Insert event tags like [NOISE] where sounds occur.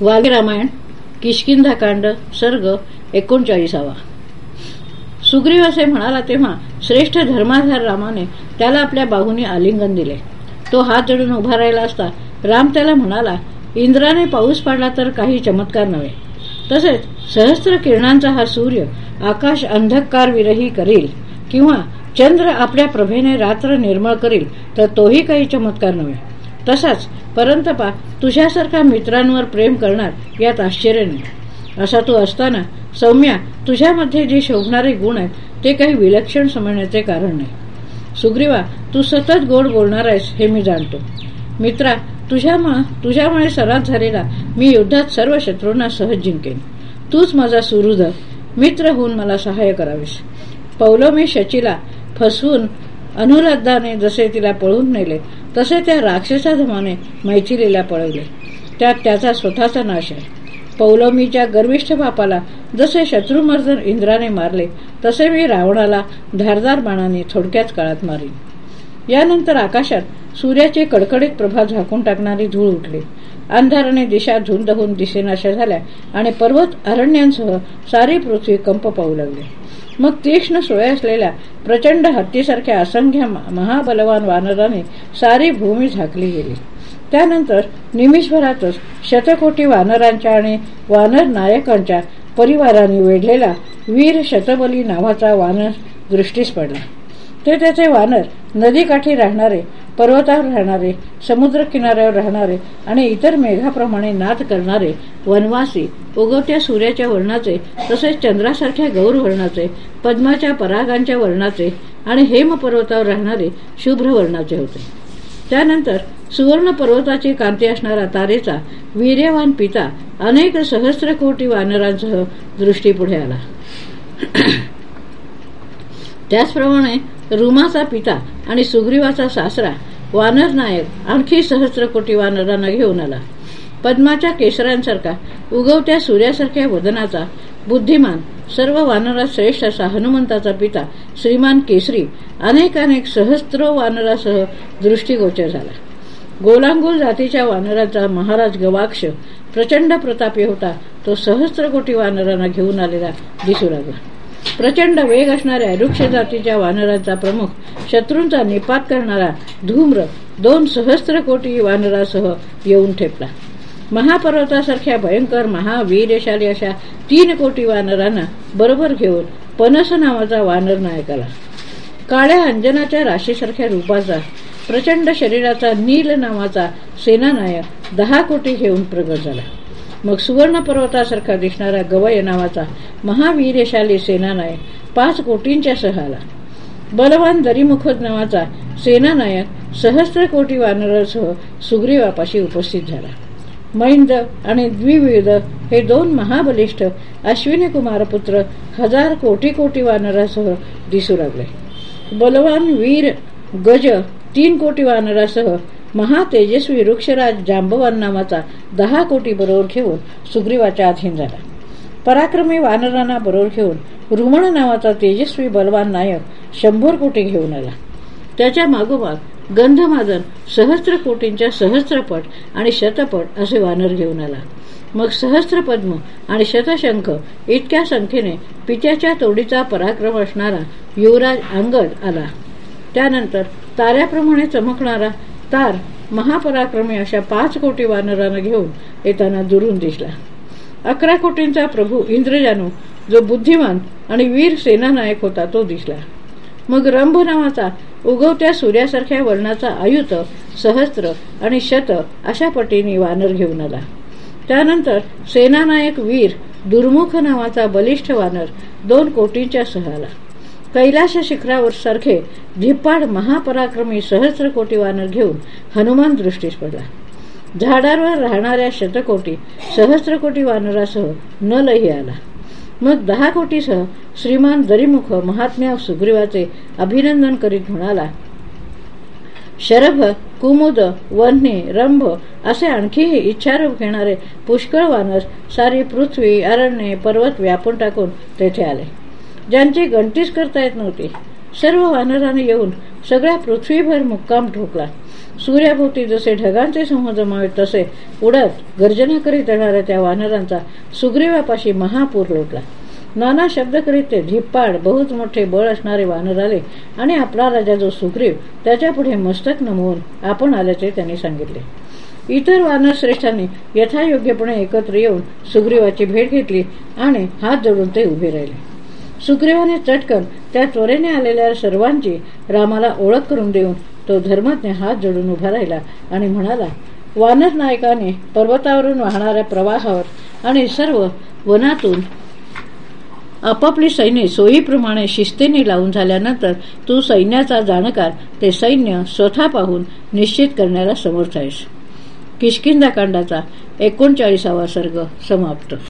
वाल्मी रामायण किशकिंधाकांड सर्ग एकोणचाळीसावा. सुग्रीव असे म्हणाला तेव्हा श्रेष्ठ धर्माधार रामाने त्याला आपल्या बाहूने आलिंगन दिले. तो हात जडून उभा राहिला असता राम त्याला म्हणाला इंद्राने पाऊस पाडला तर काही चमत्कार नव्हे. तसेच सहस्त्र किरणांचा हा सूर्य आकाश अंधकार विरही करील किंवा चंद्र आपल्या प्रभेने रात्र निर्मळ करील तर तोही काही चमत्कार नव्हे. तसाच परंतपा तुझ्यासारखा मित्रांवर प्रेम करणार यात आश्चर्य नाही. असा तू असताना सौम्या तुझ्यामध्ये जे शोभणारे गुण आहेत ते काही विलक्षण समजण्याचे कारण नाही. सुग्रीवा तू सतत गोड बोलणार आहेस हे मी जाणतो. मित्रा तुझ्या तुझ्यामुळे सरात झालेला मी युद्धात सर्व शत्रूंना सहज जिंकेन. तूच माझा सुहृद मित्र होऊन मला सहाय्य करावीस. पौलोमी शचीला फसवून अनुराधाने जसे तिला पळून नेले तसे त्या राक्षसा धमाने मैथिलीला पळवले. त्यात त्याचा स्वतःचा नाश आहे. पौलमीच्या गर्विष्ठ बापाला जसे शत्रुमर्दन इंद्राने मारले तसे मी रावणाला धारदार बाणाने थोडक्याच काळात मारीन. यानंतर आकाशात सूर्याचे कडकडीत प्रभा झाकून टाकणारी धूळ उठली. अंधाराने दिशा धुंद होऊन दिसेनाशा झाल्या आणि पर्वत अरण्यांसह सारी पृथ्वी कंप पाहू लागली. मग तीक्ष्ण सोय असलेल्या प्रचंड हत्तीसारख्या असंख्य महाबलवान वानराने सारी भूमी झाकली गेली. त्यानंतर निमिषभरातच शतकोटी वानरांच्या आणि वानर नायकांच्या परिवाराने वेढलेला वीर शतबली नावाचा वानर दृष्टीस पडला. ते त्याचे वानर नदीकाठी राहणारे पर्वतावर राहणारे समुद्र किनाऱ्यावर राहणारे आणि इतर मेघाप्रमाणे नाद करणारे वनवासी उगवत्या सूर्याच्या वर्णाचे तसेच चंद्रासारख्या गौर वर्णाचे पद्माच्या परागांच्या वर्णाचे आणि हेम पर्वतावर राहणारे शुभ्र वर्णाचे होते. त्यानंतर सुवर्ण पर्वताची कांती असणारा तारेचा वीर्यवान पिता अनेक सहस्र कोटी वानरांसह दृष्टीपुढे आला. [CLEARS THROAT] त्याचप्रमाणे रुमाचा पिता आणि सुग्रीवाचा सासरा वानर नायक आणखी सहस्र कोटी वानरांना घेऊन आला. पद्माच्या केसरांसारखा उगवत्या सूर्यासारख्या वदनाचा बुद्धिमान सर्व वानरात श्रेष्ठ असा हनुमंताचा पिता श्रीमान केसरी अनेक अनेक सहस्त्र वानरासह दृष्टीगोचर झाला. गोलांगुल जातीच्या वानराचा महाराज गवाक्ष प्रचंड प्रतापी होता तो सहस्त्र कोटी वानरांना घेऊन आलेला दिसू लागला. प्रचंड वेग असणाऱ्या वृक्ष जातीच्या वानरांचा प्रमुख शत्रूंचा निपात करणारा धूम्र दोन सहस्त्र कोटी वानरासह येऊन ठेपला. महापर्वतासारख्या भयंकर महावीरशाली अशा तीन कोटी वानरांना बरोबर घेऊन पनस नावाचा वानर नायक आला काळ्या अंजनाच्या राशीसारख्या रूपाचा प्रचंड शरीराचा नील नावाचा सेनानायक दहा कोटी घेऊन प्रगट झाला. मग सुवर्ण पर्वतासारखा दिसणारा गवय नावाचा महावीरशाली सेनानायक पाच कोटींच्या सहाला. बलवान दरीमुखद नावाचा सेनानायक सहस्त्र कोटी वानरासह सुग्रीवापाशी उपस्थित झाला. मैंद आणि द्विविध हे दोन महाबलिष्ठ अश्विनी कुमारपुत्र हजार कोटी कोटी वानरासह दिसू लागले. बलवान वीर गज तीन कोटी वानरासह महातेजस्वी वृक्षराज जांबवान नावाचा दहा कोटी बरोबर घेऊन सुग्रीवाच्या अधीन झाला. पराक्रमी वानरांना बरोबर घेऊन रुमण नावाचा तेजस्वी बलवान नायक शंभर कोटी घेऊन आला. त्याच्या मागोमाग गंधमादन सहस्त्र कोटींच्या सहस्त्रपट आणि शतपट असे वानर घेऊन आला. मग सहस्त्रपद्म आणि शतशंख इतक्या संख्येने पित्याच्या तोडीचा पराक्रम असणारा युवराज अंगद आला. त्यानंतर ताऱ्याप्रमाणे चमकणारा तार महापराक्रमी अशा पाच कोटी वानरांना घेऊन येताना दुरून दिसला. अकरा कोटींचा प्रभू इंद्रजानू जो बुद्धिमान आणि वीर सेनानायक होता तो दिसला. मग रंभ नावाचा उगवत्या सूर्यासारख्या वर्णाचा आयुत सहस्त्र आणि शत अशा पटीने वानर घेऊन आला. त्यानंतर सेनानायक वीर दुर्मुख नावाचा बलिष्ठ वानर दोन कोटींच्या सह आला कैलाश शिखरावर सारखे धिप्पाड महापराक्रमी सहस्र कोटी वानर घेऊन हनुमान दृष्टीस पडला. झाडांवर राहणाऱ्या शतकोटी सहस्र कोटी वानरासह न आला. मग दहा कोटीसह श्रीमान दरीमुख महात्म्या सुग्रीवाचे अभिनंदन करीत म्हणाला शरभ कुमुद वन्हे रंभ असे आणखीही इच्छारूप घेणारे पुष्कळ वानर सारी पृथ्वी अरण्ये पर्वत व्यापून टाकून तेथे आले. ज्यांची गणतीच करता येत नव्हती. सर्व वानराने येऊन सगळ्या पृथ्वीभर मुक्काम ठोकला. सूर्याभोवती जसे ढगांचे समूह जमावेत तसे उडत गर्जना करीत येणाऱ्या त्या वानरांचा सुग्रीवापाशी महापूर लोटला. नाना शब्द करीत ते धिप्पाड बहुत मोठे बळ असणारे वानर आले आणि आपला राजा जो सुग्रीव त्याच्यापुढे मस्तक नमवून आपण आल्याचे त्यांनी सांगितले. इतर वानरश्रेष्ठांनी यथायोग्यपणे एकत्र येऊन सुग्रीवाची भेट घेतली आणि हात जोडून ते उभे राहिले. सुग्रीवाने चटकन त्या त्वरेने आलेल्या सर्वांची रामाला ओळख करून देऊन तो धर्मज्ञ हात जोडून उभा राहिला आणि म्हणाला वानर नायकाने पर्वतावरून वाहणाऱ्या प्रवाहावर आणि सर्व वनातून आपापली सैन्य सोयीप्रमाणे शिस्तीने लावून झाल्यानंतर तू सैन्याचा जाणकार ते सैन्य स्वतः पाहून निश्चित करण्याला समर्थ आहेस. किशकिंदाकांडाचा एकोणचाळीसावा सर्ग समाप्त.